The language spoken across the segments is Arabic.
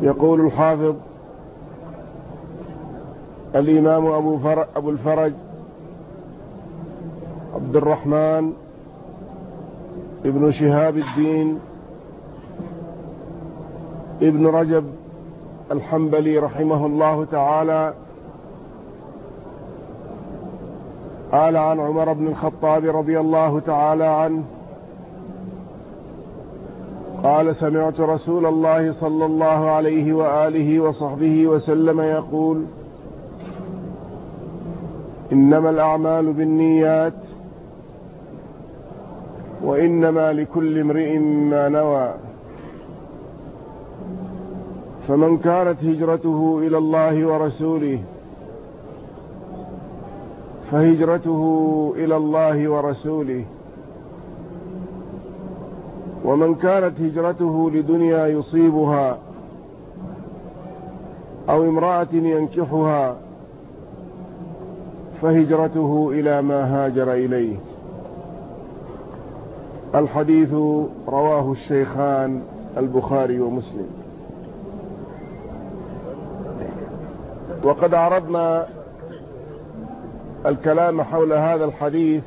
يقول الحافظ الإمام أبو, فر أبو الفرج عبد الرحمن ابن شهاب الدين ابن رجب الحنبلي رحمه الله تعالى قال عن عمر بن الخطاب رضي الله تعالى عنه قال سمعت رسول الله صلى الله عليه وآله وصحبه وسلم يقول إنما الأعمال بالنيات وإنما لكل امرئ ما نوى. فمن كانت هجرته إلى الله ورسوله فهجرته إلى الله ورسوله. ومن كانت هجرته لدنيا يصيبها أو امرأة ينكحها فهجرته إلى ما هاجر إليه. الحديث رواه الشيخان البخاري ومسلم. وقد عرضنا الكلام حول هذا الحديث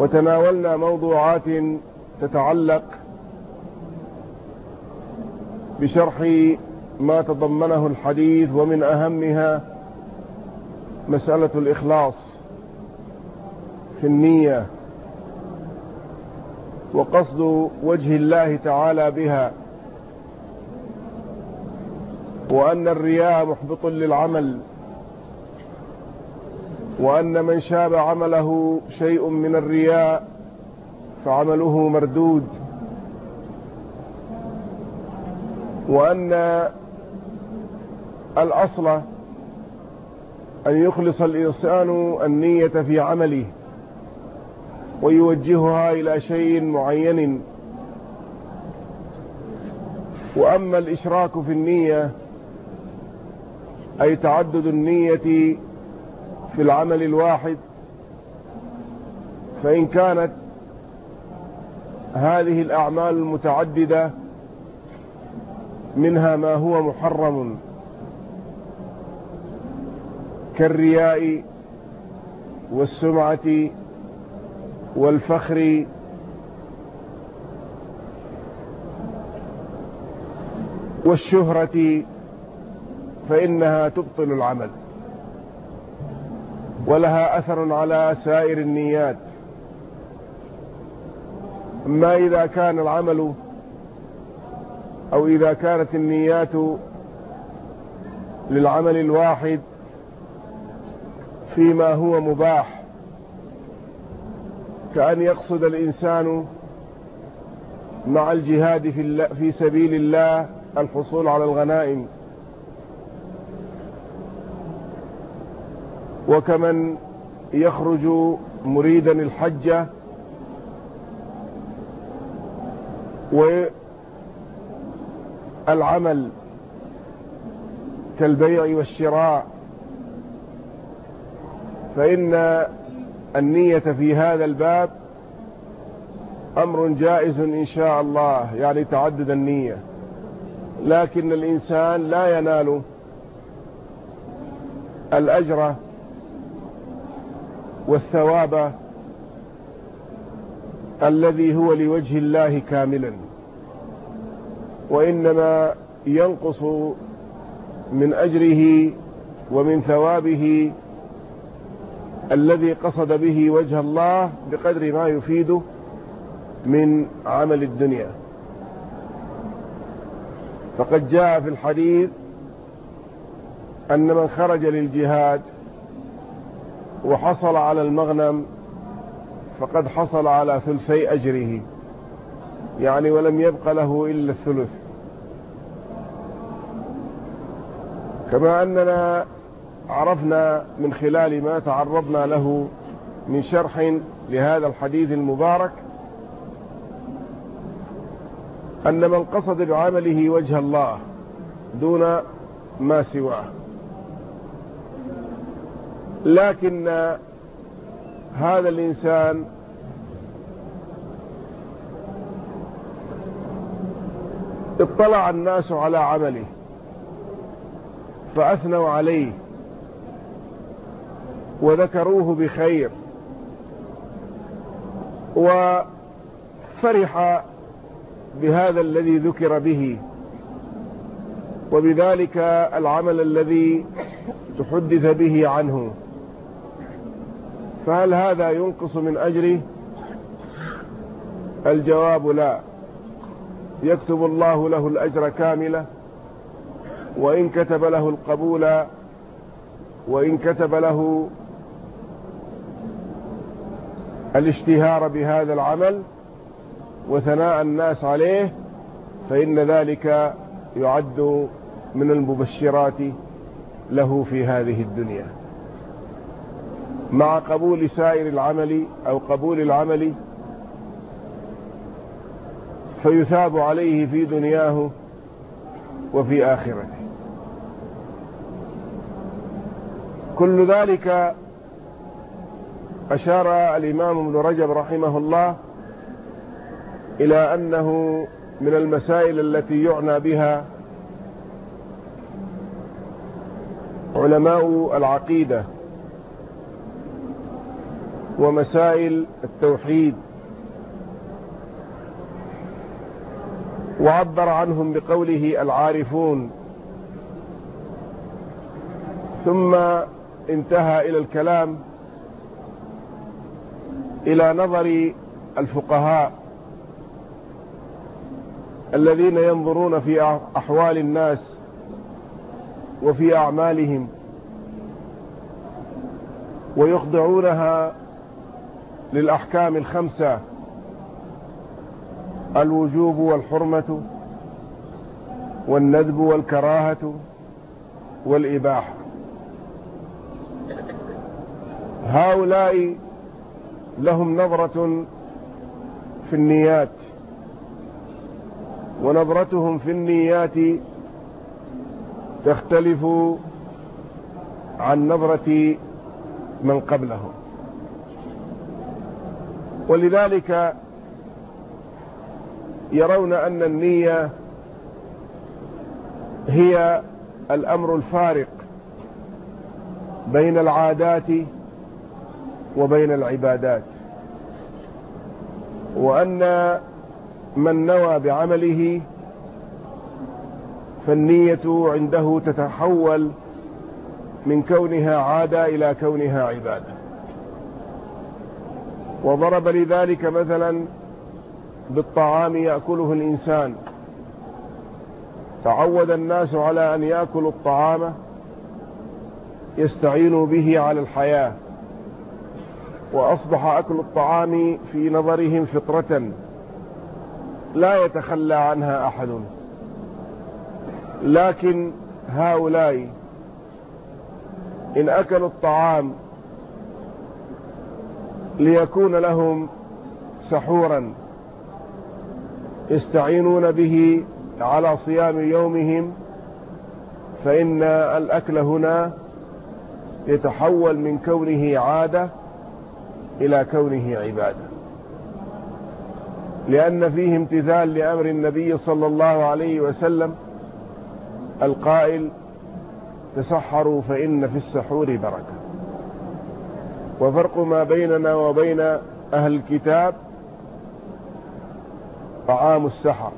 وتناولنا موضوعات تتعلق بشرح ما تضمنه الحديث ومن أهمها مسألة الإخلاص في النية وقصد وجه الله تعالى بها وأن الرياء محبط للعمل وأن من شاب عمله شيء من الرياء فعمله مردود. وأن الأصل أن يخلص الإنسان النية في عمله ويوجهها إلى شيء معين. وأما الإشراك في النية أي تعدد النية في العمل الواحد فإن كانت هذه الأعمال المتعددة منها ما هو محرم كالرياء والسمعة والفخر والشهرة فإنها تبطل العمل. ولها أثر على سائر النيات. أما إذا كان العمل أو إذا كانت النيات للعمل الواحد فيما هو مباح كأن يقصد الإنسان مع الجهاد في, في سبيل الله الحصول على الغنائم. وكمن يخرج مريدا الحج والعمل كالبيع والشراء فإن النية في هذا الباب أمر جائز إن شاء الله يعني تعدد النية. لكن الإنسان لا ينال الأجر والثواب الذي هو لوجه الله كاملا. وإنما ينقص من أجره ومن ثوابه الذي قصد به وجه الله بقدر ما يفيده من عمل الدنيا. فقد جاء في الحديث أن من خرج للجهاد وحصل على المغنم فقد حصل على ثلثي أجره. يعني ولم يبق له إلا الثلث. كما أننا عرفنا من خلال ما تعرضنا له من شرح لهذا الحديث المبارك أن من قصد بعمله وجه الله دون ما سواه. لكن هذا الإنسان اطلع الناس على عمله فأثنوا عليه وذكروه بخير وفرح بهذا الذي ذكر به وبذلك العمل الذي تحدث به عنه. فهل هذا ينقص من أجره الجواب لا. يكتب الله له الأجر كاملة وإن كتب له القبول وإن كتب له الاشتهار بهذا العمل وثناء الناس عليه فإن ذلك يعد من المبشرات له في هذه الدنيا. مع قبول سائر العمل أو قبول العمل فيثاب عليه في دنياه وفي آخرته. كل ذلك أشار الإمام ابن رجب رحمه الله إلى أنه من المسائل التي يعنى بها علماء العقيدة ومسائل التوحيد. وعبر عنهم بقوله العارفون. ثم انتهى إلى الكلام إلى نظر الفقهاء الذين ينظرون في أحوال الناس وفي أعمالهم ويخضعونها للأحكام الخمسة. الوجوب والحرمة والندب والكراهة والإباحة. هؤلاء لهم نظرة في النيات ونظرتهم في النيات تختلف عن نظرة من قبلهم. ولذلك يرون أن النية هي الأمر الفارق بين العادات وبين العبادات. وأن من نوى بعمله فالنية عنده تتحول من كونها عادة إلى كونها عبادة. وضرب لذلك مثلا بالطعام يأكله الإنسان. تعود الناس على أن يأكلوا الطعام يستعينوا به على الحياة وأصبح أكل الطعام في نظرهم فطرة لا يتخلى عنها أحد. لكن هؤلاء إن أكلوا الطعام ليكون لهم سحورا يستعينون به على صيام يومهم فإن الأكل هنا يتحول من كونه عادة إلى كونه عبادة. لأن فيه امتثال لأمر النبي صلى الله عليه وسلم القائل تسحروا فإن في السحور بركة. وفرق ما بيننا وبين أهل الكتاب طعام السحر.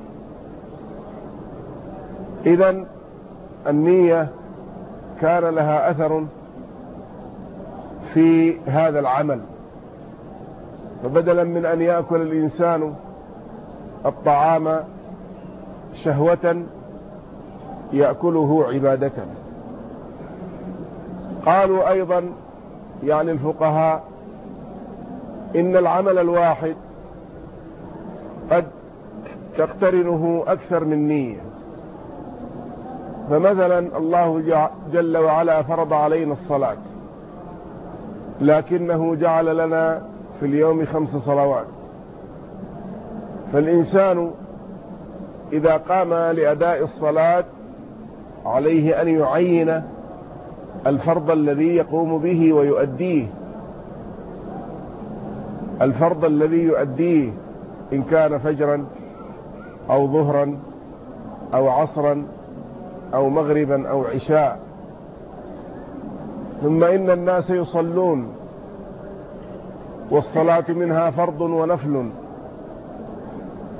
إذا النية كان لها أثر في هذا العمل. فبدلا من أن يأكل الإنسان الطعام شهوة يأكله عبادة. قالوا أيضا يعني الفقهاء إن العمل الواحد قد تقترنه أكثر من نية. فمثلا الله جل وعلا فرض علينا الصلاة لكنه جعل لنا في اليوم خمس صلوات. فالإنسان إذا قام لأداء الصلاة عليه أن يعين الفرض الذي يقوم به ويؤديه. الفرض الذي يؤديه إن كان فجرا أو ظهرا أو عصرا أو مغربا أو عشاء. ثم إن الناس يصلون والصلاة منها فرض ونفل.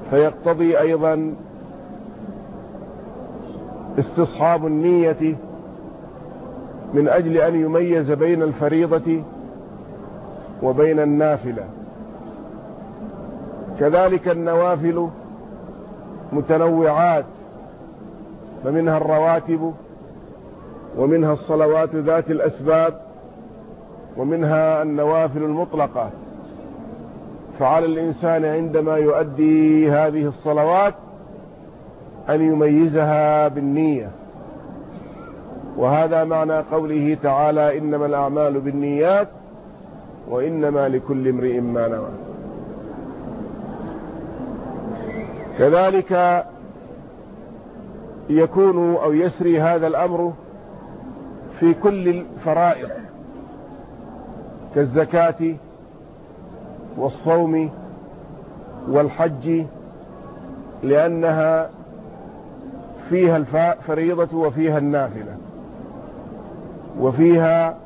فيقتضي أيضا استصحاب النية من أجل أن يميز بين الفريضة وبين النافلة. كذلك النوافل متنوعات فمنها الرواتب ومنها الصلوات ذات الأسباب ومنها النوافل المطلقة. فعلى الإنسان عندما يؤدي هذه الصلوات أن يميزها بالنية. وهذا معنى قوله تعالى إنما الأعمال بالنيات وإنما لكل امرئ ما نوى. كذلك يكون أو يسري هذا الأمر في كل الفرائض كالزكاة والصوم والحج لأنها فيها الفريضة وفيها النافلة. وفيها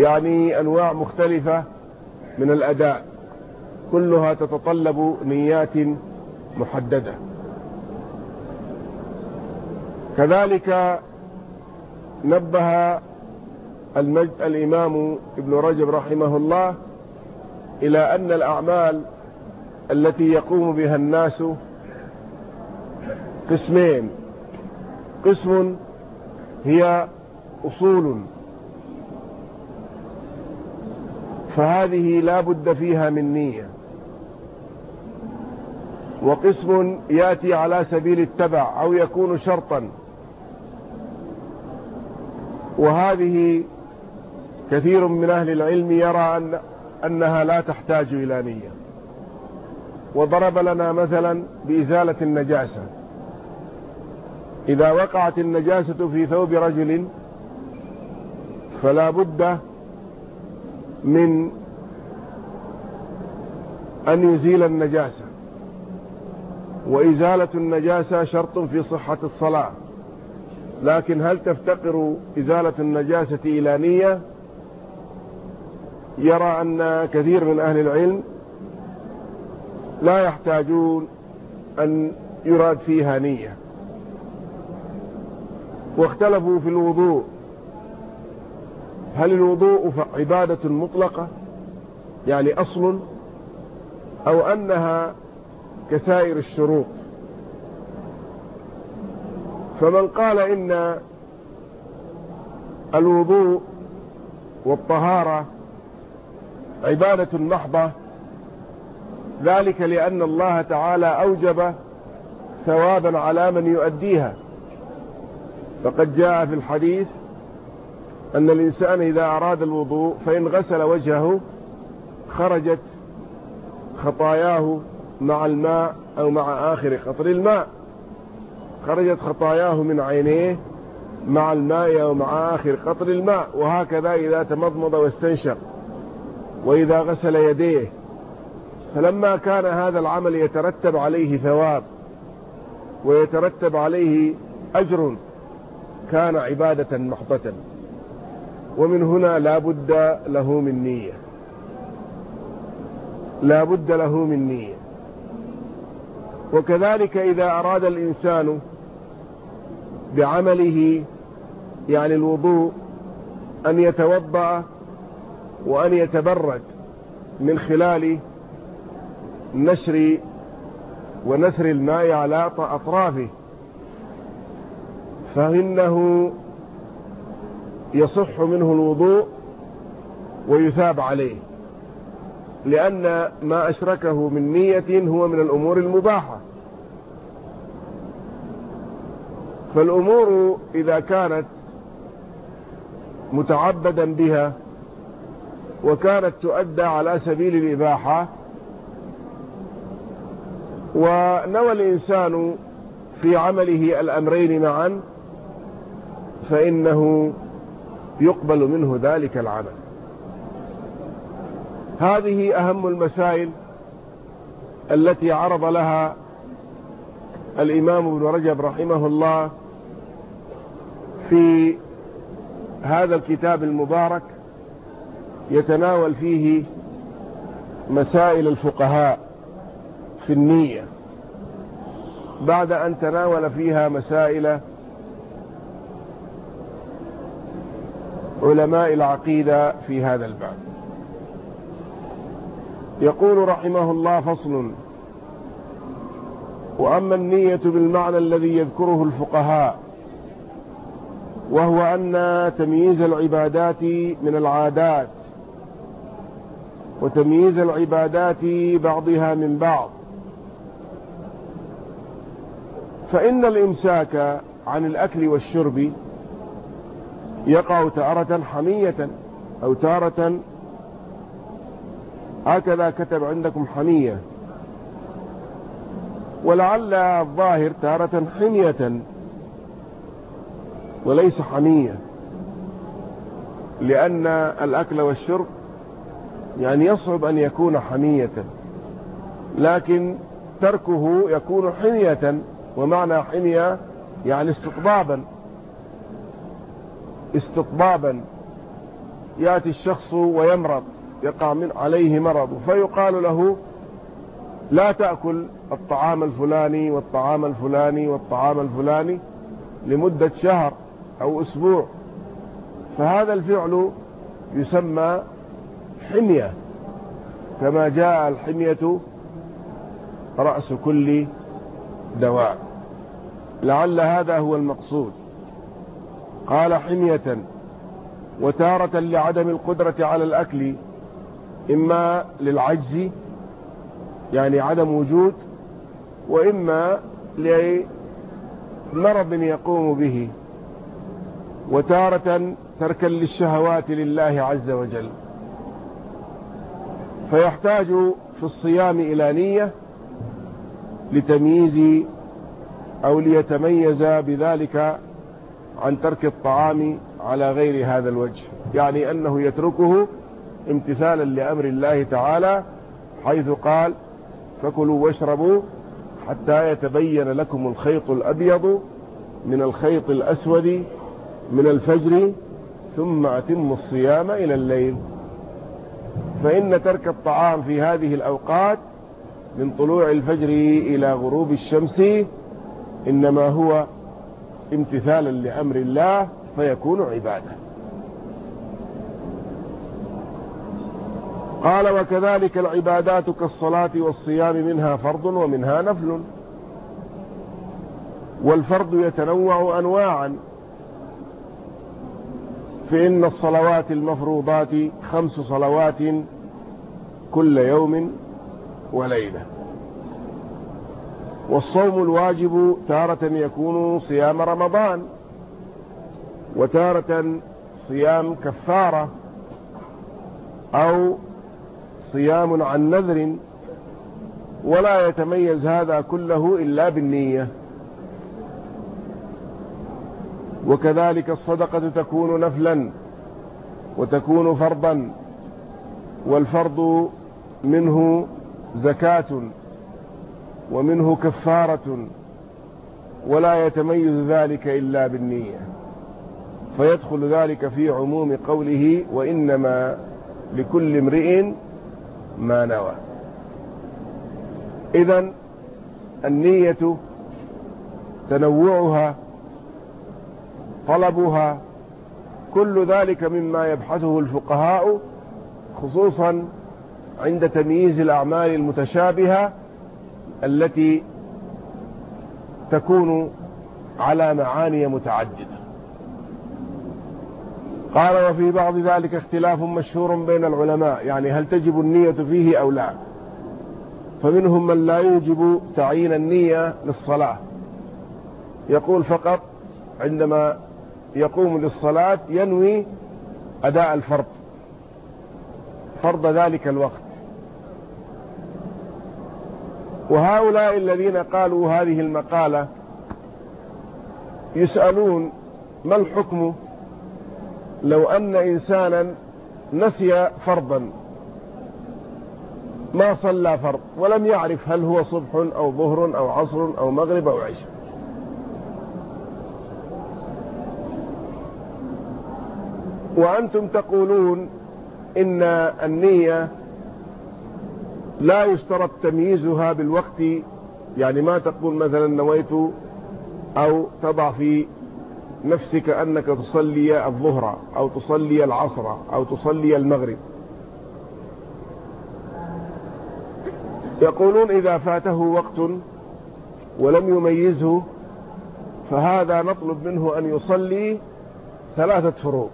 يعني أنواع مختلفة من الأداء. كلها تتطلب نيات محددة. كذلك نبه المجد الإمام ابن رجب رحمه الله إلى أن الأعمال التي يقوم بها الناس قسمين. قسم هي أصول. فهذه لا بد فيها من نية. وقسم يأتي على سبيل التبع أو يكون شرطا. وهذه كثير من أهل العلم يرى أن أنها لا تحتاج إلى نية. وضرب لنا مثلا بإزالة النجاسة. إذا وقعت النجاسة في ثوب رجل فلا بد من أن يزيل النجاسة. وإزالة النجاسة شرط في صحة الصلاة. لكن هل تفتقر إزالة النجاسة إلى نية؟ يرى أن كثير من أهل العلم لا يحتاجون أن يراد فيها نية. واختلفوا في الوضوء. هل الوضوء عبادة مطلقة؟ يعني أصل أو أنها كسائر الشروط. فمن قال إن الوضوء والطهارة عبادة محضة ذلك لأن الله تعالى أوجب ثوابا على من يؤديها. فقد جاء في الحديث أن الإنسان إذا أراد الوضوء فإن غسل وجهه خرجت خطاياه مع الماء أو مع آخر قطر الماء. خرجت خطاياه من عينيه مع الماء أو مع آخر قطر الماء. وهكذا إذا تمضمض واستنشق. وإذا غسل يديه فلما كان هذا العمل يترتب عليه ثواب ويترتب عليه أجر كان عبادة محضة. ومن هنا لا بد له من نية. لا بد له من نية. وكذلك إذا أراد الإنسان بعمله يعني الوضوء أن يتوضأ وأن يتبرد من خلال نشر ونثر الماء على أطرافه. فإنه يصح منه الوضوء ويثاب عليه. لأن ما أشركه من نية هو من الأمور المباحة. فالأمور إذا كانت متعبدا بها وكانت تؤدى على سبيل الإباحة. ونوى الإنسان في عمله الأمرين معا فإنه يقبل منه ذلك العمل. هذه أهم المسائل التي عرض لها الإمام ابن رجب رحمه الله في هذا الكتاب المبارك يتناول فيه مسائل الفقهاء في النية بعد أن تناول فيها مسائل علماء العقيدة في هذا الباب. يقول رحمه الله فصل وأما النية بالمعنى الذي يذكره الفقهاء وهو أن تمييز العبادات من العادات. وتمييز العبادات بعضها من بعض. فإن الإمساك عن الأكل والشرب يقع تارة حمية أو تارة هكذا كتب عندكم حمية. ولعل الظاهر تارة حمية وليس حمية لأن الأكل والشرب يعني يصعب أن يكون حمية لكن تركه يكون حمية ومعنى حمية يعني استطبابا استطبابا يأتي الشخص ويمرض يقع من عليه مرض فيقال له لا تأكل الطعام الفلاني والطعام الفلاني والطعام الفلاني لمدة شهر أو أسبوع. فهذا الفعل يسمى حمية. كما جاء الحمية رأس كل دواء. لعل هذا هو المقصود. قال حمية وتارة لعدم القدرة على الأكل إما للعجز يعني عدم وجود وإما لمرض يقوم به. وتارة تركا للشهوات لله عز وجل. فيحتاج في الصيام إلى نية لتمييز أو ليتميز بذلك عن ترك الطعام على غير هذا الوجه. يعني أنه يتركه امتثالا لأمر الله تعالى حيث قال فكلوا واشربوا حتى يتبين لكم الخيط الأبيض من الخيط الأسود من الفجر ثم أتموا الصيام إلى الليل. فإن ترك الطعام في هذه الأوقات من طلوع الفجر إلى غروب الشمس إنما هو امتثالا لأمر الله فيكون عبادة. قال وكذلك العبادات كالصلاة والصيام منها فرض ومنها نفل. والفرض يتنوع أنواعا. فإن الصلوات المفروضات خمس صلوات كل يوم وليلة. والصوم الواجب تارة يكون صيام رمضان وتارة صيام كفارة أو صيام عن نذر ولا يتميز هذا كله إلا بالنية. وكذلك الصدقة تكون نفلا وتكون فرضا والفرض منه زكاة ومنه كفارة ولا يتميز ذلك إلا بالنية. فيدخل ذلك في عموم قوله وإنما لكل امرئ ما نوى. إذا النية تنوعها طلبها كل ذلك مما يبحثه الفقهاء خصوصا عند تمييز الأعمال المتشابهة التي تكون على معاني متعددة. قال وفي بعض ذلك اختلاف مشهور بين العلماء يعني هل تجب النية فيه أو لا؟ فمنهم من لا يوجب تعيين النية للصلاة. يقول فقط عندما يقوم للصلاة ينوي أداء الفرض. فرض ذلك الوقت. وهؤلاء الذين قالوا هذه المقالة يسألون ما الحكم لو أن إنسانا نسي فرضا؟ ما صلى فرض ولم يعرف هل هو صبح أو ظهر أو عصر أو مغرب أو عشاء. وأنتم تقولون إن النية لا يشترط تمييزها بالوقت يعني ما تقول مثلا نويت أو تضع في نفسك أنك تصلي الظهر أو تصلي العصر أو تصلي المغرب. يقولون إذا فاته وقت ولم يميزه فهذا نطلب منه أن يصلي ثلاثة فروض.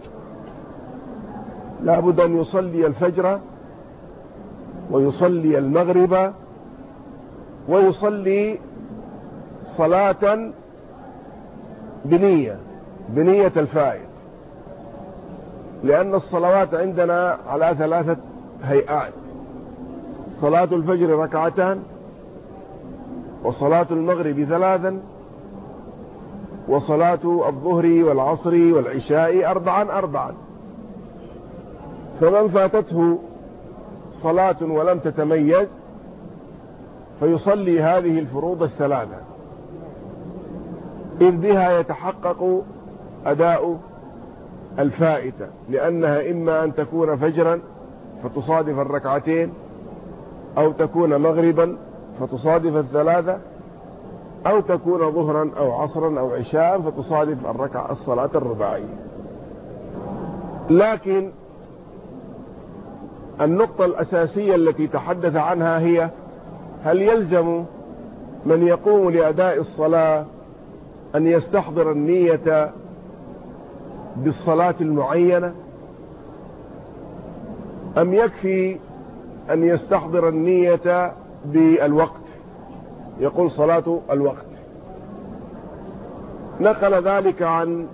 لابد أن يصلي الفجر ويصلي المغرب ويصلي صلاة بنية بنية الفائد لأن الصلوات عندنا على ثلاثة هيئات. صلاة الفجر ركعتان وصلاة المغرب ثلاثا وصلاة الظهر والعصر والعشاء أربعا أربعا. فمن فاتته صلاة ولم تتميز فيصلي هذه الفروض الثلاثة. إذ بها يتحقق أداء الفائتة لأنها إما أن تكون فجرا فتصادف الركعتين أو تكون مغربا فتصادف الثلاثة أو تكون ظهرا أو عصرا أو عشاء فتصادف الركعة الصلاة الرباعية. لكن النقطة الأساسية التي تحدث عنها هي هل يلزم من يقوم لأداء الصلاة أن يستحضر النية بالصلاة المعينة؟ أم يكفي أن يستحضر النية بالوقت؟ يقول صلاة الوقت. نقل ذلك عن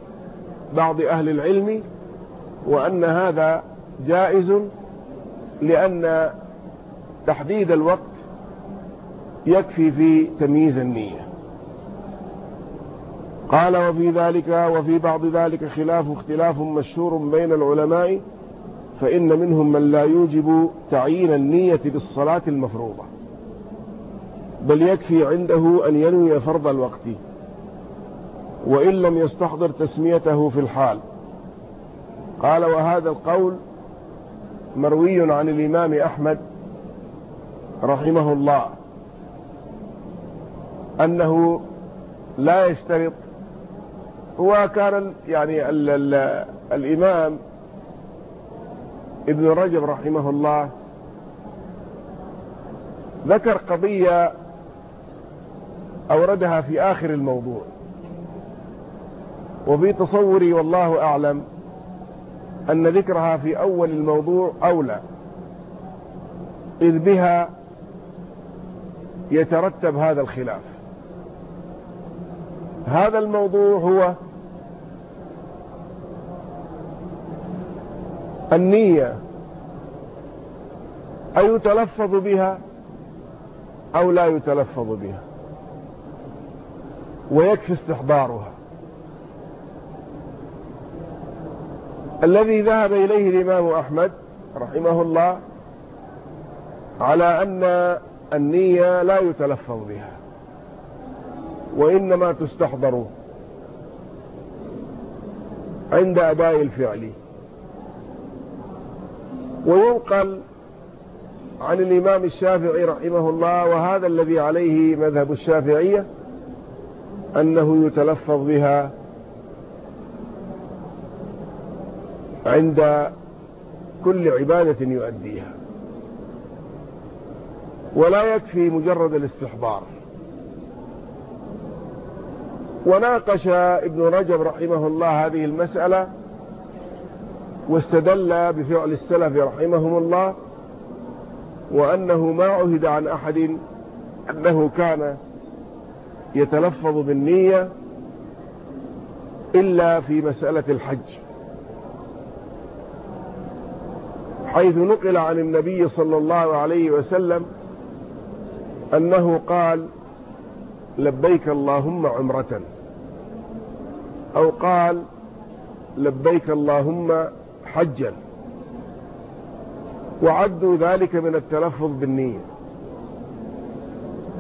بعض أهل العلم وأن هذا جائز لأن تحديد الوقت يكفي في تمييز النية. قال وفي ذلك وفي بعض ذلك خلاف اختلاف مشهور بين العلماء فإن منهم من لا يوجب تعيين النية بالصلاة المفروضة. بل يكفي عنده أن ينوي فرض الوقت وإن لم يستحضر تسميته في الحال. قال وهذا القول مروي عن الإمام أحمد رحمه الله أنه لا يشترط هو كان يعني ال ال الإمام ابن رجب رحمه الله ذكر قضية أوردها في آخر الموضوع وفي تصوري والله أعلم أن ذكرها في أول الموضوع أولى إذ بها يترتب هذا الخلاف. هذا الموضوع هو النية أيتلفظ بها أو لا يتلفظ بها ويكفي استحضارها. الذي ذهب إليه الإمام أحمد رحمه الله على أن النية لا يتلفظ بها وإنما تستحضر عند أداء الفعل. وينقل عن الإمام الشافعي رحمه الله وهذا الذي عليه مذهب الشافعية أنه يتلفظ بها عند كل عبادة يؤديها. ولا يكفي مجرد الاستحضار. وناقش ابن رجب رحمه الله هذه المسألة واستدل بفعل السلف رحمهم الله وأنه ما عهد عن أحد أنه كان يتلفظ بالنية إلا في مسألة الحج. حيث نقل عن النبي صلى الله عليه وسلم أنه قال لبيك اللهم عمرة. أو قال لبيك اللهم حجا. وعدوا ذلك من التلفظ بالنية.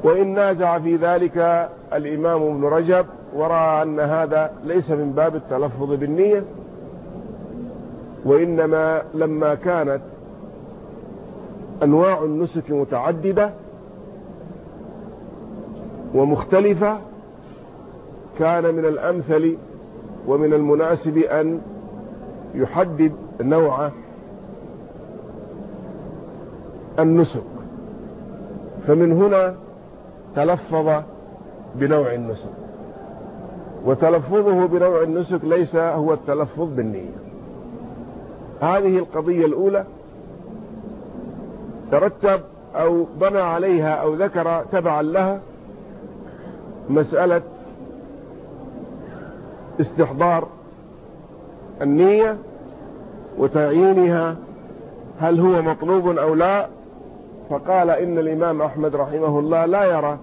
وإن نازع في ذلك الإمام ابن رجب ورأى أن هذا ليس من باب التلفظ بالنية. وإنما لما كانت أنواع النسك متعددة ومختلفة كان من الأمثل ومن المناسب أن يحدد نوع النسك. فمن هنا تلفظ بنوع النسك وتلفظه بنوع النسك ليس هو التلفظ بالنية. هذه القضية الأولى ترتب أو بنى عليها أو ذكر تبعا لها مسألة استحضار النية وتعيينها هل هو مطلوب أو لا. فقال إن الإمام أحمد رحمه الله لا يرى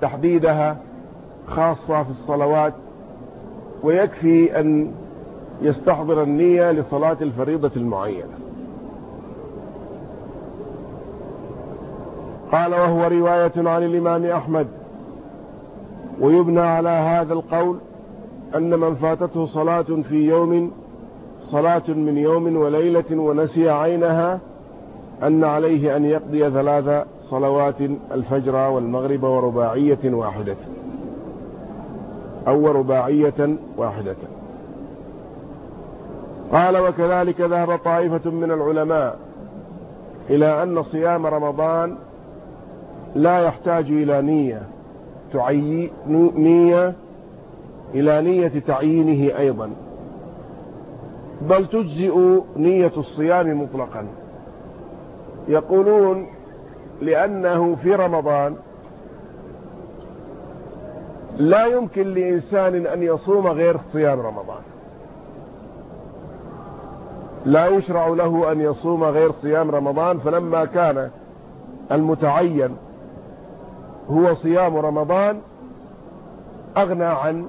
تحديدها خاصة في الصلوات ويكفي أن يستحضر النية لصلاة الفريضة المعينة. قال وهو رواية عن الإمام أحمد ويبنى على هذا القول أن من فاتته صلاة في يوم صلاة من يوم وليلة ونسي عينها أن عليه أن يقضي ثلاث صلوات الفجر والمغرب ورباعية واحدة أو رباعية واحدة. قال وكذلك ذهب طائفة من العلماء إلى أن صيام رمضان لا يحتاج إلى نية نية إلى نية تعيينه أيضا. بل تجزئ نية الصيام مطلقا. يقولون لأنه في رمضان لا يمكن لإنسان أن يصوم غير صيام رمضان. لا يشرع له أن يصوم غير صيام رمضان فلما كان المتعين هو صيام رمضان أغنى عن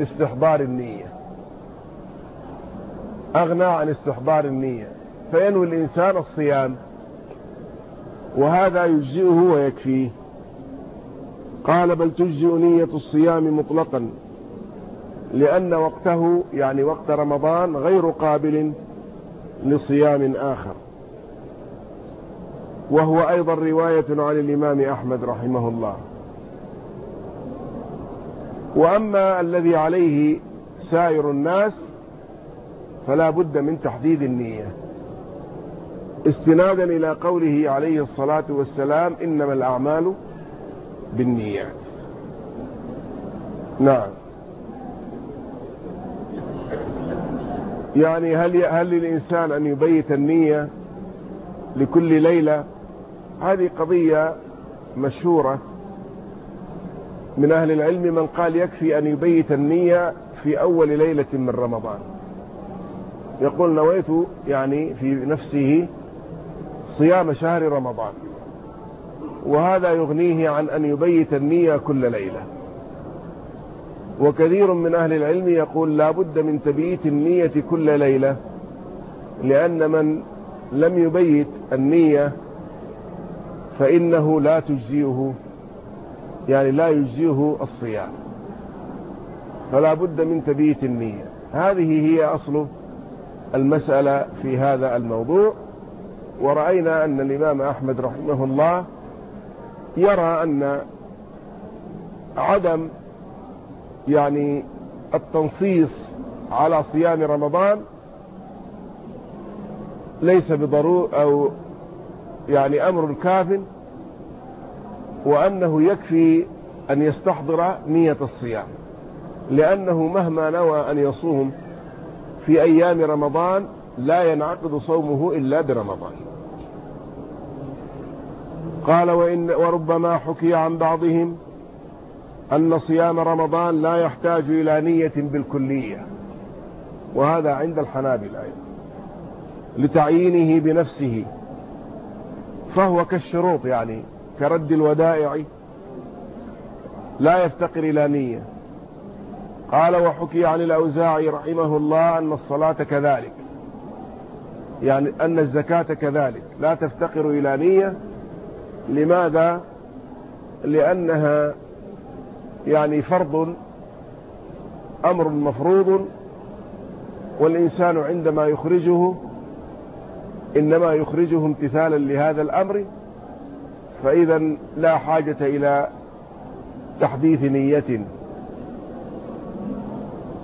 استحضار النية. أغنى عن استحضار النية. فينوي الإنسان الصيام وهذا يجزئه ويكفيه. قال بل تجزئ نية الصيام مطلقا لأن وقته يعني وقت رمضان غير قابل لصيام آخر. وهو أيضا رواية عن الإمام أحمد رحمه الله. وأما الذي عليه سائر الناس فلا بد من تحديد النية. استنادا إلى قوله عليه الصلاة والسلام إنما الأعمال بالنيات. نعم. يعني هل هل للإنسان أن يبيت النية لكل ليلة؟ هذه قضية مشهورة. من أهل العلم من قال يكفي أن يبيت النية في أول ليلة من رمضان. يقول نويت يعني في نفسه صيام شهر رمضان. وهذا يغنيه عن أن يبيت النية كل ليلة. وكثير من أهل العلم يقول لا بد من تبييت النية كل ليلة لأن من لم يبيت النية فإنه لا تجزيه يعني لا يجزيه الصيام. فلا بد من تبييت النية. هذه هي أصل المسألة في هذا الموضوع. ورأينا أن الإمام أحمد رحمه الله يرى أن عدم يعني التنصيص على صيام رمضان ليس بضرور أو يعني أمر كاف وأنه يكفي أن يستحضر نية الصيام لأنه مهما نوى أن يصوم في أيام رمضان لا ينعقد صومه إلا برمضان. قال وإن وربما حكي عن بعضهم أن صيام رمضان لا يحتاج إلى نية بالكلية. وهذا عند الحنابلة لتعيينه بنفسه. فهو كالشروط يعني كرد الودائع لا يفتقر إلى نية. قال وحكي عن الأوزاعي رحمه الله أن الصلاة كذلك. يعني أن الزكاة كذلك. لا تفتقر إلى نية. لماذا؟ لأنها يعني فرض أمر مفروض والإنسان عندما يخرجه إنما يخرجه امتثالا لهذا الأمر فإذا لا حاجة إلى تحديث نية.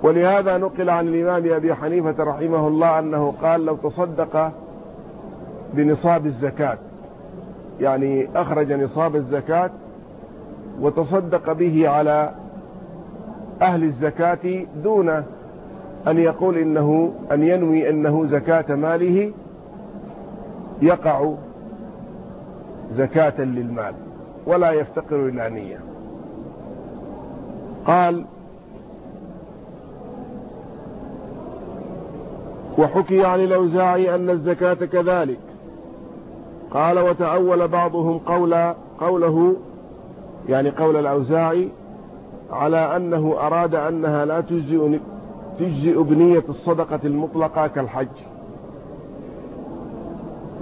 ولهذا نقل عن الإمام أبي حنيفة رحمه الله أنه قال لو تصدق بنصاب الزكاة يعني أخرج نصاب الزكاة وتصدق به على أهل الزكاة دون أن يقول إنه أن ينوي أنه زكاة ماله يقع زكاة للمال ولا يفتقر إلى نية. قال وحكي عن الأوزاعي أن الزكاة كذلك. قال وتأول بعضهم قول قوله يعني قول الأوزاعي على أنه أراد أنها لا تجزئ, تجزئ بنية الصدقة المطلقة كالحج.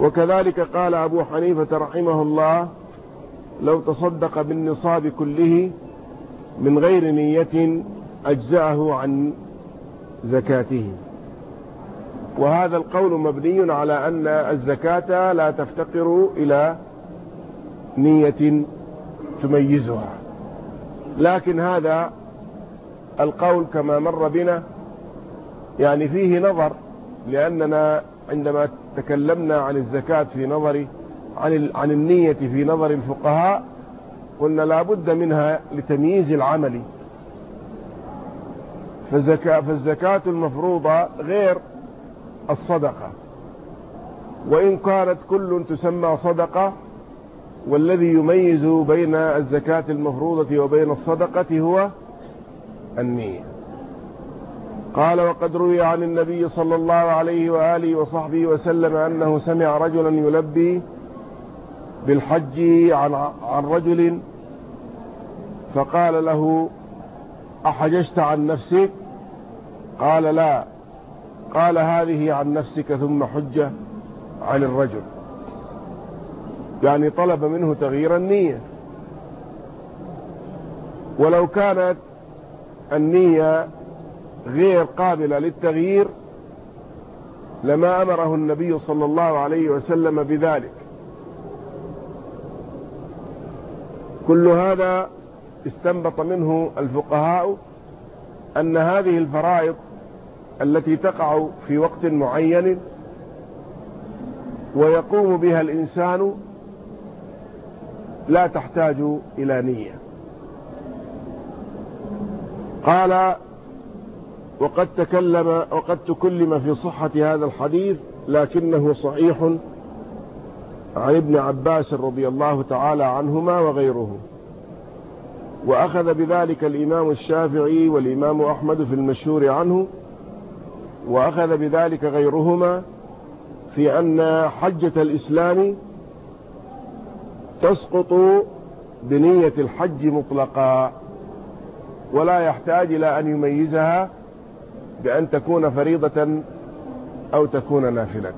وكذلك قال أبو حنيفة رحمه الله لو تصدق بالنصاب كله من غير نية أجزأه عن زكاته. وهذا القول مبني على أن الزكاة لا تفتقر إلى نية تميزها. لكن هذا القول كما مر بنا يعني فيه نظر لأننا عندما تكلمنا عن الزكاة في نظر عن عن النية في نظر الفقهاء قلنا لا بد منها لتمييز العمل. فالزكاة, فالزكاة المفروضة غير الصدقة. وإن كانت كل تسمى صدقة والذي يميز بين الزكاة المفروضة وبين الصدقة هو النية. قال وقد روي عن النبي صلى الله عليه وآله وصحبه وسلم أنه سمع رجلا يلبي بالحج عن, عن رجل فقال له أحججت عن نفسك؟ قال لا. قال هذه عن نفسك ثم حجة عن الرجل. يعني طلب منه تغيير النية. ولو كانت النية غير قابلة للتغيير لما أمره النبي صلى الله عليه وسلم بذلك. كل هذا استنبط منه الفقهاء أن هذه الفرائض التي تقع في وقت معين ويقوم بها الإنسان لا تحتاج إلى نية. قال وقد تكلم وقد تكلم في صحة هذا الحديث لكنه صحيح عن ابن عباس رضي الله تعالى عنهما وغيره. وأخذ بذلك الإمام الشافعي والإمام أحمد في المشهور عنه وأخذ بذلك غيرهما في أن حجة الإسلام تسقط بنية الحج مطلقا ولا يحتاج إلى أن يميزها بأن تكون فريضة أو تكون نافلة.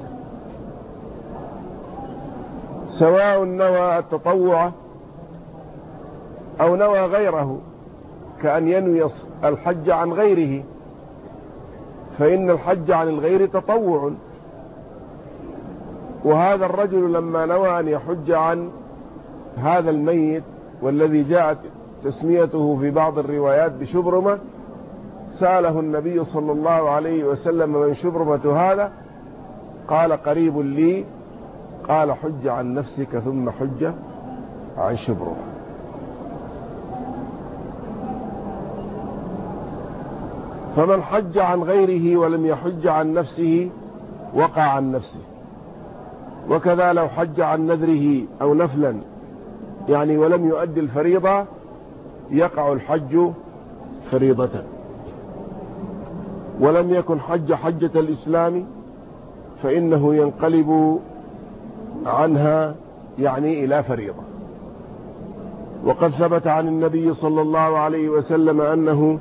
سواء نوى التطوع أو نوى غيره كأن ينوي الحج عن غيره فإن الحج عن الغير تطوع. وهذا الرجل لما نوى أن يحج عن هذا الميت والذي جاءت تسميته في بعض الروايات بشبرمة سأله النبي صلى الله عليه وسلم من شبرمة هذا؟ قال قريب لي قال حج عن نفسك ثم حج عن شبرمة. فمن حج عن غيره ولم يحج عن نفسه وقع عن نفسه. وكذا لو حج عن نذره أو نفلا يعني ولم يؤدي الفريضة يقع الحج فريضة. ولم يكن حج حجة الإسلام فإنه ينقلب عنها يعني إلى فريضة. وقد ثبت عن النبي صلى الله عليه وسلم أنه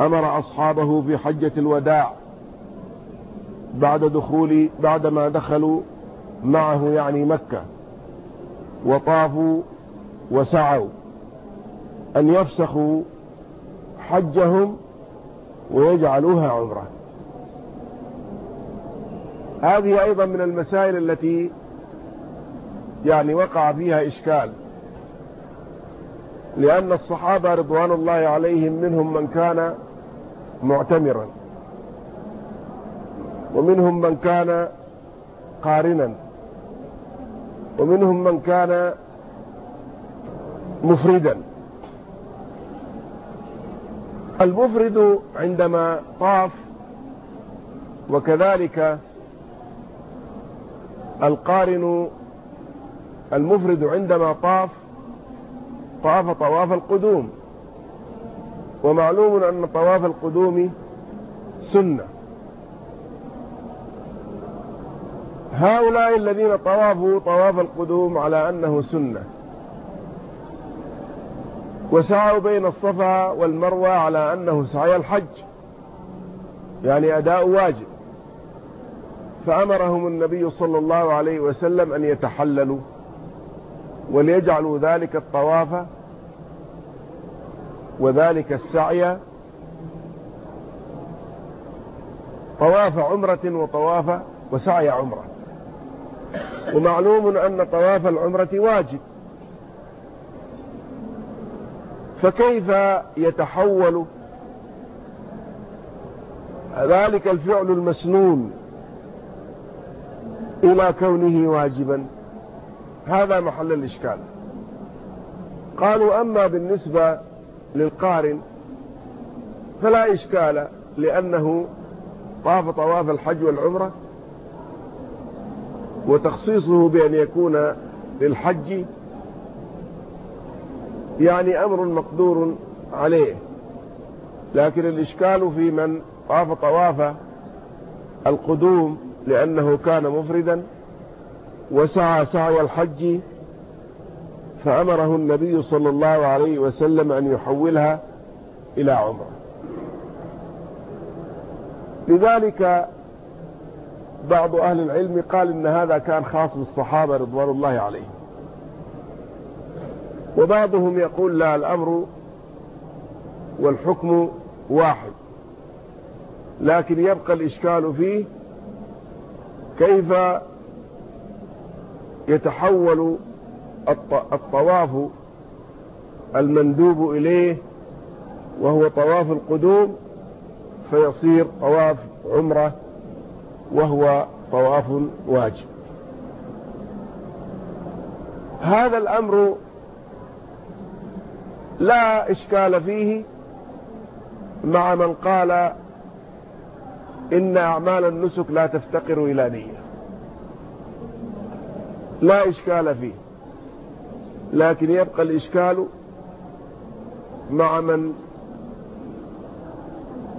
أمر أصحابه في حجة الوداع بعد دخول بعدما دخلوا معه يعني مكة. وطافوا وسعوا أن يفسخوا حجهم ويجعلوها عمرة. هذه أيضا من المسائل التي يعني وقع فيها إشكال لأن الصحابة رضوان الله عليهم منهم من كان معتمرا ومنهم من كان قارنا. ومنهم من كان مفردا. المفرد عندما طاف وكذلك القارن المفرد عندما طاف طاف طواف القدوم. ومعلوم أن طواف القدوم سنة. هؤلاء الذين طوافوا طواف القدوم على أنه سنة. وسعوا بين الصفا والمروة على أنه سعي الحج. يعني أداء واجب. فأمرهم النبي صلى الله عليه وسلم أن يتحللوا وليجعلوا ذلك الطواف وذلك السعي طواف عمرة وطواف وسعي عمرة. ومعلوم أن طواف العمرة واجب. فكيف يتحول ذلك الفعل المسنون إلى كونه واجبا؟ هذا محل الإشكال. قالوا أما بالنسبة للقارن فلا إشكال لأنه طاف طواف الحج والعمرة وتخصيصه بأن يكون للحج يعني أمر مقدور عليه. لكن الإشكال في من طاف طواف القدوم لأنه كان مفردا وسعى سعي الحج فأمره النبي صلى الله عليه وسلم أن يحولها إلى عمرة. لذلك بعض أهل العلم قال إن هذا كان خاص بالصحابة رضوان الله عليهم. وبعضهم يقول لا الأمر والحكم واحد. لكن يبقى الإشكال فيه كيف يتحول الطواف المندوب إليه وهو طواف القدوم فيصير طواف عمرة وهو طواف واجب. هذا الأمر لا إشكال فيه مع من قال إن أعمال النسك لا تفتقر إلى نية. لا إشكال فيه. لكن يبقى الإشكال مع من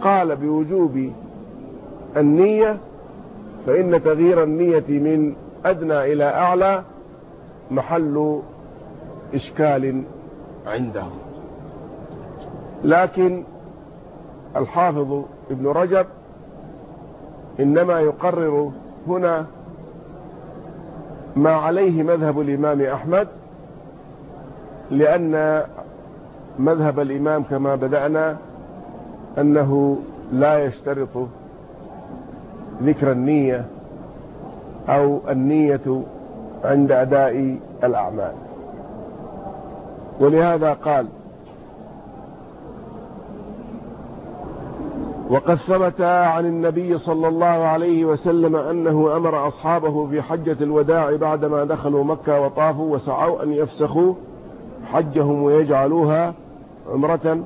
قال بوجوب النية فإن تغيير النية من أدنى إلى أعلى محل إشكال عنده لكن الحافظ ابن رجب إنما يقرر هنا ما عليه مذهب الإمام أحمد لأن مذهب الإمام كما بدأنا أنه لا يشترط ذكر النية أو النية عند أداء الأعمال. ولهذا قال وقد ثبت عن النبي صلى الله عليه وسلم أنه أمر أصحابه في حجة الوداع بعدما دخلوا مكة وطافوا وسعوا أن يفسخوا حجهم ويجعلوها عمرة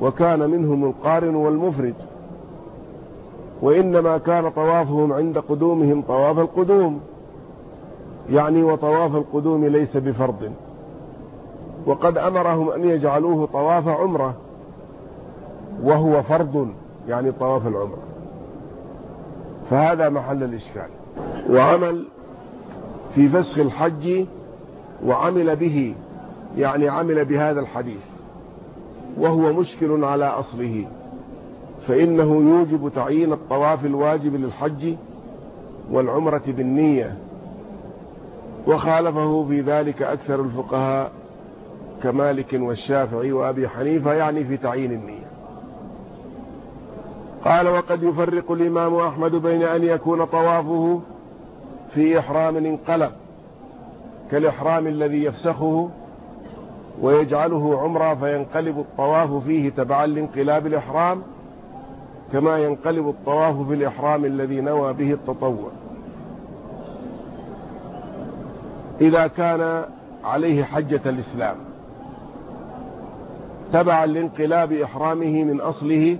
وكان منهم القارن والمفرد وإنما كان طوافهم عند قدومهم طواف القدوم. يعني وطواف القدوم ليس بفرض. وقد أمرهم أن يجعلوه طواف عمرة وهو فرض يعني طواف العمرة. فهذا محل الإشكال. وعمل في فسخ الحج وعمل به يعني عمل بهذا الحديث وهو مشكل على أصله. فإنه يوجب تعيين الطواف الواجب للحج والعمرة بالنية وخالفه في ذلك أكثر الفقهاء كمالك والشافعي وأبي حنيفة يعني في تعيين النية. قال وقد يفرق الإمام أحمد بين أن يكون طوافه في إحرام انقلب كالإحرام الذي يفسخه ويجعله عمرة فينقلب الطواف فيه تبعا لانقلاب الإحرام كما ينقلب الطواف في الإحرام الذي نوى به التطوع. إذا كان عليه حجة الإسلام تبعا لانقلاب إحرامه من أصله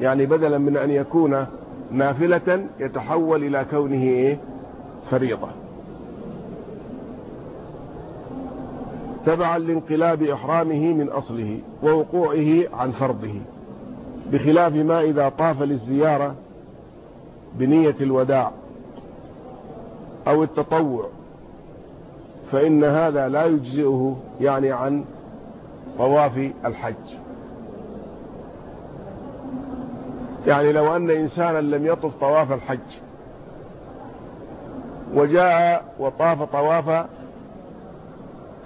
يعني بدلا من أن يكون نافلة يتحول إلى كونه إيه؟ فريضة. تبعا لانقلاب إحرامه من أصله ووقوعه عن فرضه. بخلاف ما إذا طاف للزيارة بنية الوداع أو التطوع فإن هذا لا يجزئه يعني عن طواف الحج. يعني لو أن إنسانا لم يطف طواف الحج وجاء وطاف طواف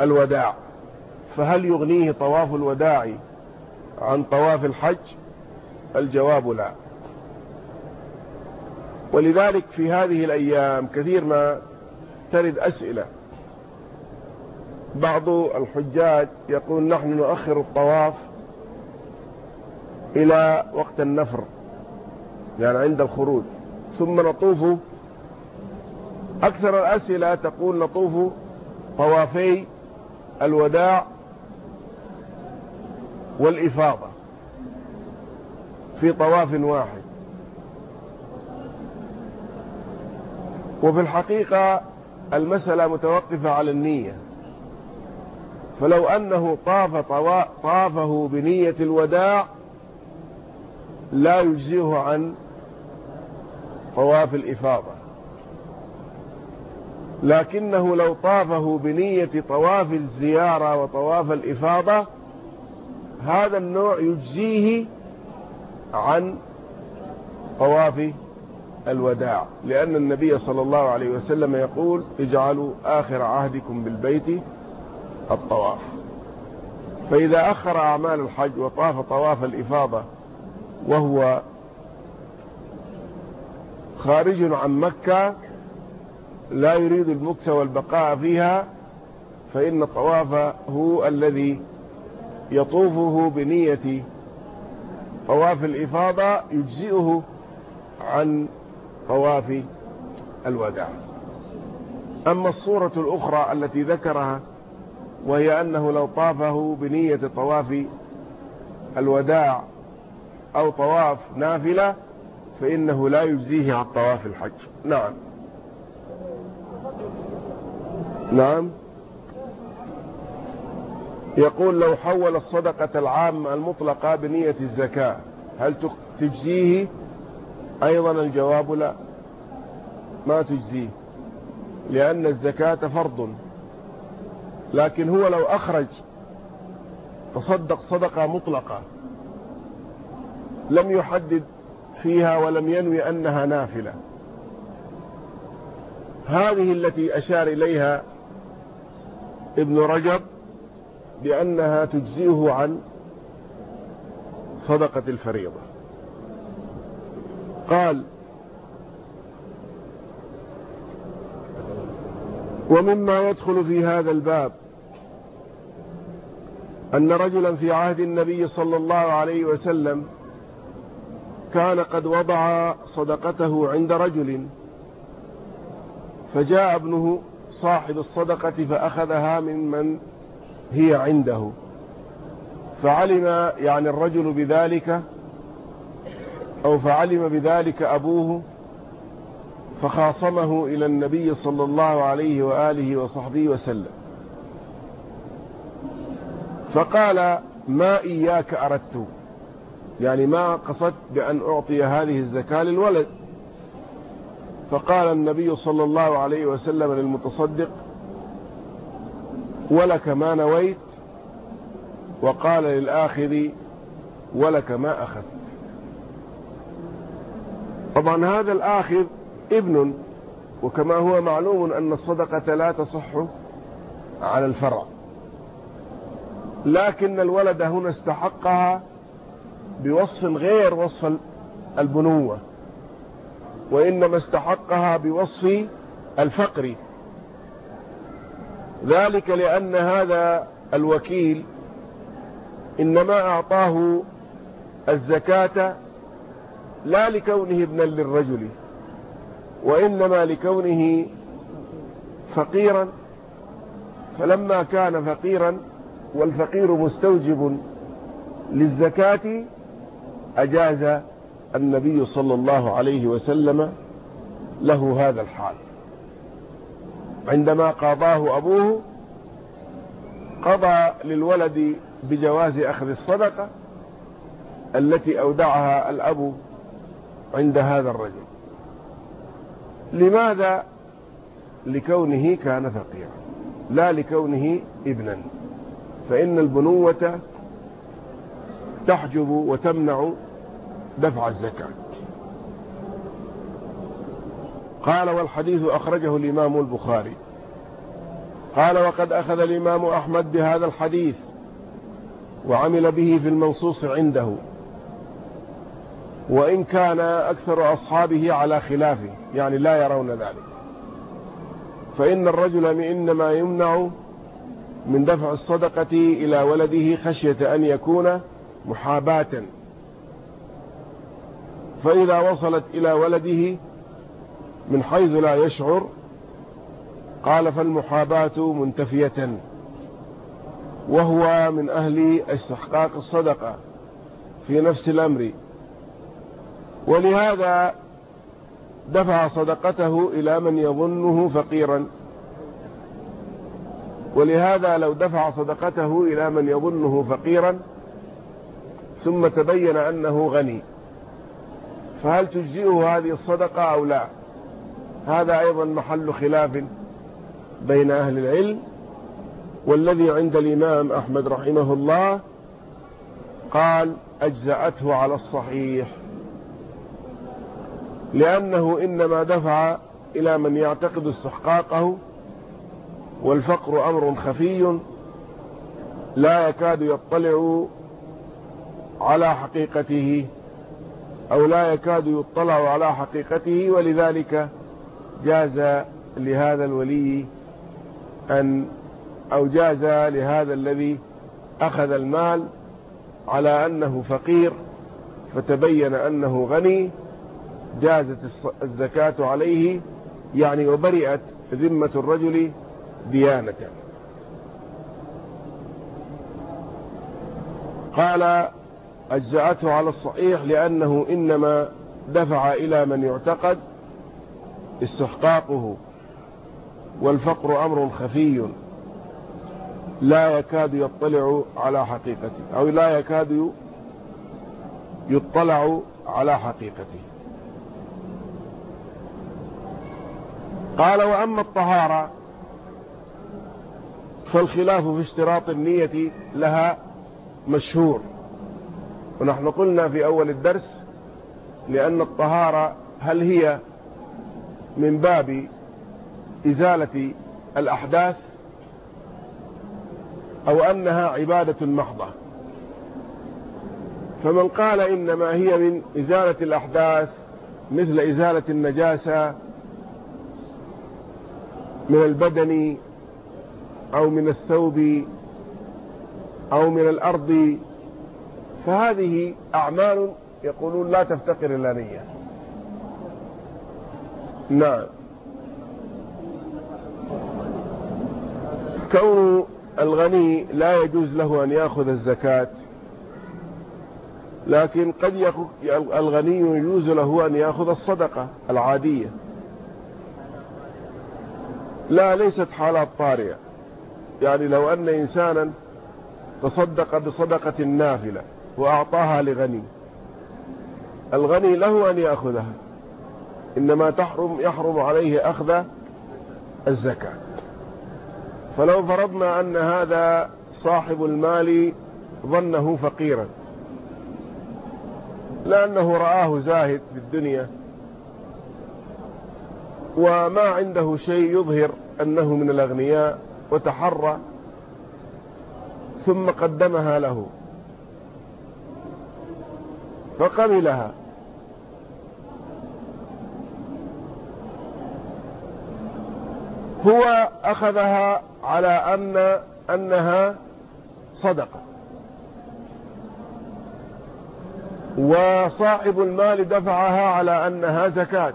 الوداع فهل يغنيه طواف الوداع عن طواف الحج؟ الجواب لا. ولذلك في هذه الأيام كثير ما ترد أسئلة. بعض الحجاج يقول نحن نؤخر الطواف إلى وقت النفر يعني عند الخروج ثم نطوف أكثر الأسئلة تقول نطوف طوافي الوداع والإفاضة. في طواف واحد. وفي الحقيقة المسألة متوقفة على النية. فلو أنه طاف طافه بنية الوداع لا يجزيه عن طواف الإفاضة. لكنه لو طافه بنية طواف الزيارة وطواف الإفاضة هذا النوع يجزيه عن طواف الوداع لأن النبي صلى الله عليه وسلم يقول اجعلوا آخر عهدكم بالبيت الطواف. فإذا أخر أعمال الحج وطاف طواف الإفاضة وهو خارج عن مكة لا يريد المكس والبقاء فيها فإن الطواف هو الذي يطوفه بنية طواف الإفاضة يجزئه عن طواف الوداع. أما الصورة الأخرى التي ذكرها وهي أنه لو طافه بنية طواف الوداع أو طواف نافلة فإنه لا يجزيه عن طواف الحج. نعم. نعم. يقول لو حول الصدقة العامة المطلقة بنية الزكاة هل تجزيه؟ أيضا الجواب لا. ما تجزيه لأن الزكاة فرض. لكن هو لو أخرج تصدق صدقة مطلقة لم يحدد فيها ولم ينوي أنها نافلة. هذه التي أشار إليها ابن رجب بأنها تجزيه عن صدقة الفريضة. قال ومما يدخل في هذا الباب أن رجلا في عهد النبي صلى الله عليه وسلم كان قد وضع صدقته عند رجل فجاء ابنه صاحب الصدقة فأخذها ممن هي عنده. فعلم يعني الرجل بذلك أو فعلم بذلك أبوه فخاصمه إلى النبي صلى الله عليه وآله وصحبه وسلم. فقال ما إياك أردت؟ يعني ما قصدت بأن أعطي هذه الزكاة للولد. فقال النبي صلى الله عليه وسلم للمتصدق ولك ما نويت وقال للآخذ ولك ما أخذت. طبعا هذا الآخذ ابن وكما هو معلوم أن الصدقة لا تصح على الفرع. لكن الولد هنا استحقها بوصف غير وصف البنوة وإنما استحقها بوصف الفقر. ذلك لأن هذا الوكيل إنما أعطاه الزكاة لا لكونه ابنا للرجل وإنما لكونه فقيرا فلما كان فقيرا والفقير مستوجب للزكاة أجاز النبي صلى الله عليه وسلم له هذا الحال. عندما قاضاه أبوه قضى للولد بجواز أخذ الصدقة التي أودعها الأب عند هذا الرجل. لماذا؟ لكونه كان فقيرا لا لكونه ابنا. فإن البنوة تحجب وتمنع دفع الزكاة. قال والحديث أخرجه الإمام البخاري. قال وقد أخذ الإمام أحمد بهذا الحديث وعمل به في المنصوص عنده. وإن كان أكثر أصحابه على خلافه يعني لا يرون ذلك. فإن الرجل إنما يمنع من دفع الصدقة إلى ولده خشية أن يكون محاباة. فإذا وصلت إلى ولده من حيث لا يشعر قال فالمحاباة منتفية وهو من أهل استحقاق الصدقة في نفس الأمر. ولهذا دفع صدقته إلى من يظنه فقيرا. ولهذا لو دفع صدقته إلى من يظنه فقيرا ثم تبين أنه غني. فهل تجزئه هذه الصدقة أو لا؟ هذا أيضا محل خلاف بين أهل العلم والذي عند الإمام أحمد رحمه الله قال أجزأته على الصحيح. لأنه إنما دفع إلى من يعتقد استحقاقه والفقر أمر خفي لا يكاد يطلع على حقيقته أو لا يكاد يطلع على حقيقته ولذلك جاز لهذا الولي أن أو جاز لهذا الذي أخذ المال على أنه فقير فتبين أنه غني جازت الزكاة عليه يعني وبرئت ذمة الرجل ديانة قال أجزأته على الصحيح لأنه إنما دفع إلى من يعتقد استحقاقه والفقر أمر خفي لا يكاد يطلع على حقيقته أو لا يكاد يطلع على حقيقته. قال وأما الطهارة فالخلاف في اشتراط النية لها مشهور. ونحن قلنا في أول الدرس لأن الطهارة هل هي من باب إزالة الأحداث أو أنها عبادة محضة. فمن قال إنما هي من إزالة الأحداث مثل إزالة النجاسة من البدن أو من الثوب أو من الأرض فهذه أعمال يقولون لا تفتقر إلى نية. نعم. كون الغني لا يجوز له أن يأخذ الزكاة لكن قد الغني يجوز له أن يأخذ الصدقة العادية. لا ليست حالات طارئة. يعني لو أن إنسانا تصدق بصدقة نافلة وأعطاها لغني الغني له أن يأخذها. إنما تحرم يحرم عليه أخذ الزكاة. فلو فرضنا أن هذا صاحب المال ظنه فقيرا لأنه رآه زاهد في الدنيا وما عنده شيء يظهر أنه من الأغنياء وتحرى ثم قدمها له فقبلها. هو أخذها على أن أنها صدقة. وصاحب المال دفعها على أنها زكاة.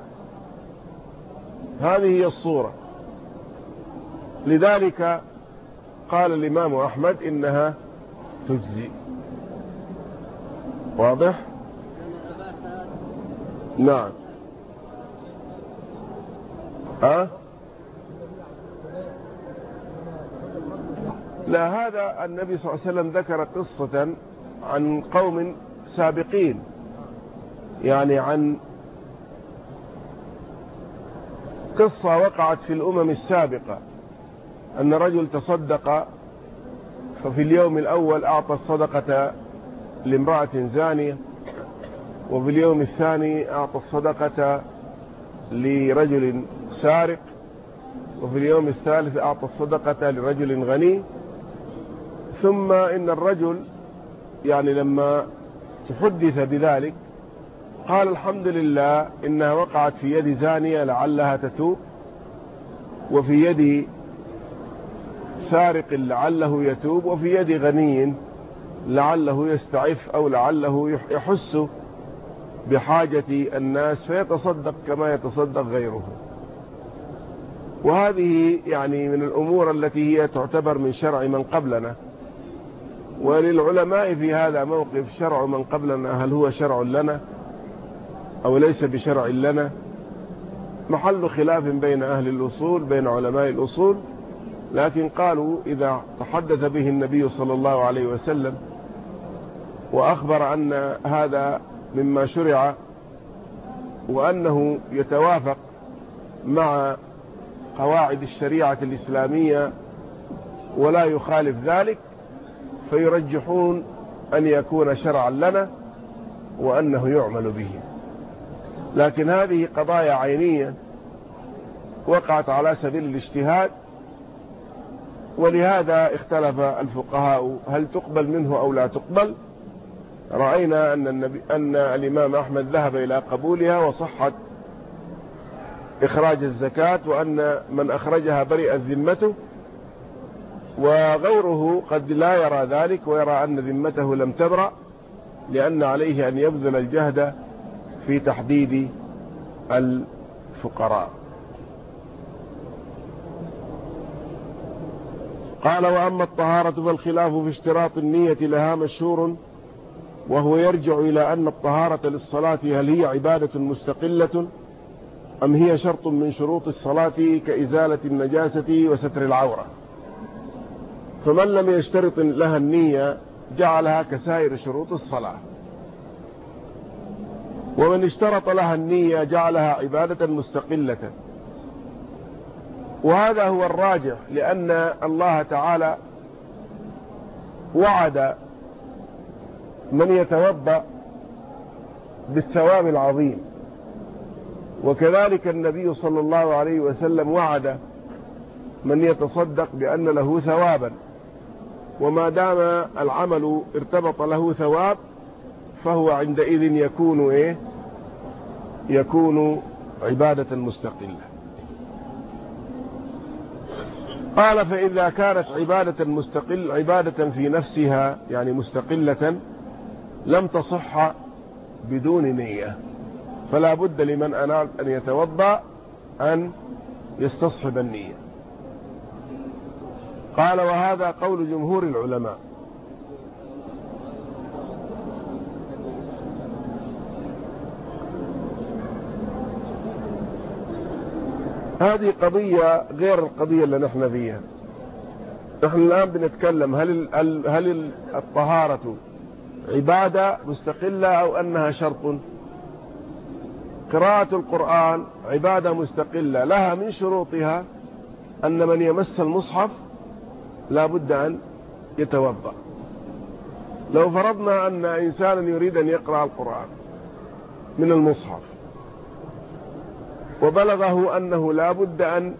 هذه هي الصورة. لذلك قال الإمام أحمد إنها تجزي. واضح؟ نعم. أه؟ لا هذا النبي صلى الله عليه وسلم ذكر قصة عن قوم سابقين. يعني عن قصة وقعت في الأمم السابقة. أن رجل تصدق ففي اليوم الأول أعطى الصدقة لامرأة زانية وفي اليوم الثاني أعطى الصدقة لرجل سارق وفي اليوم الثالث أعطى الصدقة لرجل غني. ثم إن الرجل يعني لما تحدث بذلك قال الحمد لله إنها وقعت في يد زانية لعلها تتوب وفي يد سارق لعله يتوب وفي يد غني لعله يستعف أو لعله يحس بحاجة الناس فيتصدق كما يتصدق غيره. وهذه يعني من الأمور التي هي تعتبر من شرع من قبلنا. وللعلماء في هذا موقف شرع من قبلنا هل هو شرع لنا أو ليس بشرع لنا؟ محل خلاف بين أهل الأصول بين علماء الأصول لكن قالوا إذا تحدث به النبي صلى الله عليه وسلم وأخبر أن هذا مما شرع وأنه يتوافق مع قواعد الشريعة الإسلامية ولا يخالف ذلك فيرجحون أن يكون شرعا لنا وأنه يعمل به. لكن هذه قضايا عينية وقعت على سبيل الاجتهاد ولهذا اختلف الفقهاء هل تقبل منه أو لا تقبل. رأينا أن, النبي أن الإمام أحمد ذهب إلى قبولها وصحت إخراج الزكاة وأن من أخرجها برئت ذمته. وغيره قد لا يرى ذلك ويرى أن ذمته لم تبرأ لأن عليه أن يبذل الجهد في تحديد الفقراء. قال وأما الطهارة فالخلاف في اشتراط النية لها مشهور وهو يرجع إلى أن الطهارة للصلاة هل هي عبادة مستقلة أم هي شرط من شروط الصلاة كإزالة النجاسة وستر العورة. فمن لم يشترط لها النية جعلها كسائر شروط الصلاة. ومن اشترط لها النية جعلها عبادة مستقلة. وهذا هو الراجح لأن الله تعالى وعد من يتوضأ بالثواب العظيم. وكذلك النبي صلى الله عليه وسلم وعد من يتصدق بأن له ثوابا. وما دام العمل ارتبط له ثواب فهو عندئذ يكون إيه؟ يكون عبادة مستقلة. قال فإذا كانت عبادة مستقل عبادة في نفسها يعني مستقلة لم تصح بدون نية. فلا بد لمن أنال أن يتوضأ أن يستصحب النية. قال وهذا قول جمهور العلماء. هذه قضية غير القضية اللي نحن فيها. نحن الآن بنتكلم هل هل الطهارة عبادة مستقلة أو أنها شرط؟ قراءة القرآن عبادة مستقلة لها من شروطها أن من يمس المصحف لا بد أن يتوضأ. لو فرضنا أن إنسانا يريد أن يقرأ القرآن من المصحف وبلغه أنه لا بد أن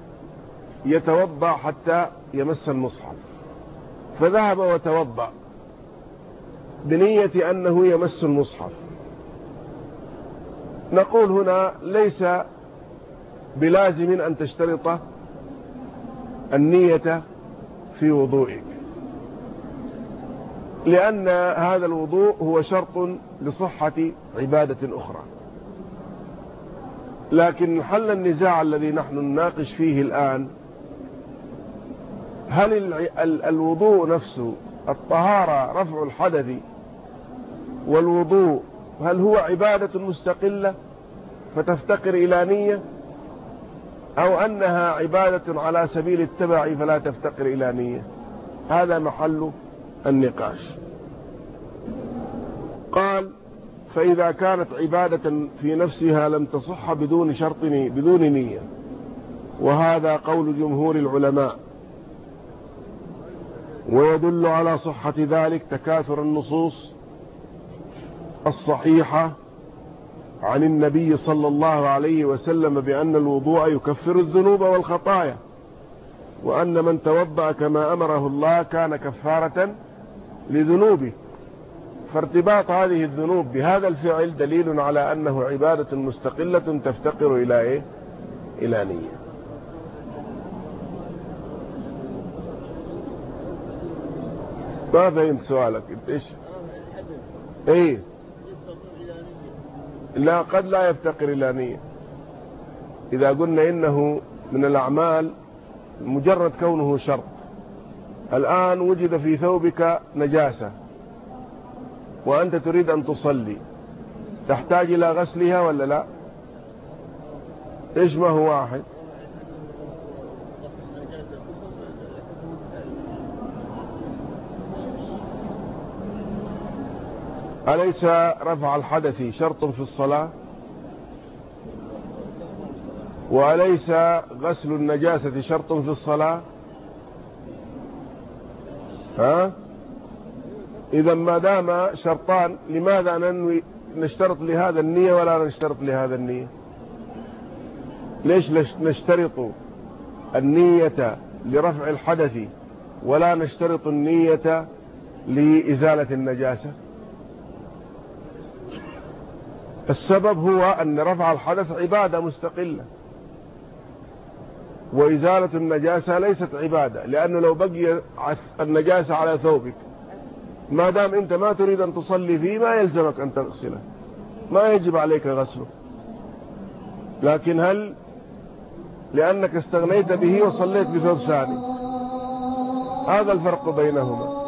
يتوضأ حتى يمس المصحف فذهب وتوضأ بنية أنه يمس المصحف. نقول هنا ليس بلازم أن تشترط النية في وضوئك. لأن هذا الوضوء هو شرط لصحة عبادة أخرى. لكن حل النزاع الذي نحن نناقش فيه الآن هل الوضوء نفسه الطهارة رفع الحدث والوضوء هل هو عبادة مستقلة فتفتقر إلى نية؟ أو أنها عبادة على سبيل التبع فلا تفتقر إلى نية. هذا محل النقاش. قال فإذا كانت عبادة في نفسها لم تصح بدون شرط بدون نية. وهذا قول جمهور العلماء. ويدل على صحة ذلك تكاثر النصوص الصحيحة عن النبي صلى الله عليه وسلم بأن الوضوء يكفر الذنوب والخطايا وأن من توضأ كما أمره الله كان كفارة لذنوبه. فارتباط هذه الذنوب بهذا الفعل دليل على أنه عبادة مستقلة تفتقر إلى إيه؟ إلى نية. ما فهمت سؤالك؟ انت إيش؟ إيه؟ لا قد لا يفتقر إلى نية. إذا قلنا إنه من الأعمال مجرد كونه شرط. الآن وجد في ثوبك نجاسة. وأنت تريد أن تصلي. تحتاج إلى غسلها ولا لا؟ هو واحد؟ أليس رفع الحدث شرط في الصلاة؟ وأليس غسل النجاسة شرط في الصلاة؟ ها؟ إذا ما دام شرطان لماذا ننوي نشترط لهذا النية ولا نشترط لهذا النية؟ ليش نشترط النية لرفع الحدث ولا نشترط النية لإزالة النجاسة؟ السبب هو أن رفع الحدث عبادة مستقلة. وإزالة النجاسة ليست عبادة لأنه لو بقي النجاسة على ثوبك ما دام أنت ما تريد أن تصلي فيه ما يلزمك أن تغسله. ما يجب عليك غسله. لكن هل لأنك استغنيت به وصليت بثوب ثاني؟ هذا الفرق بينهما.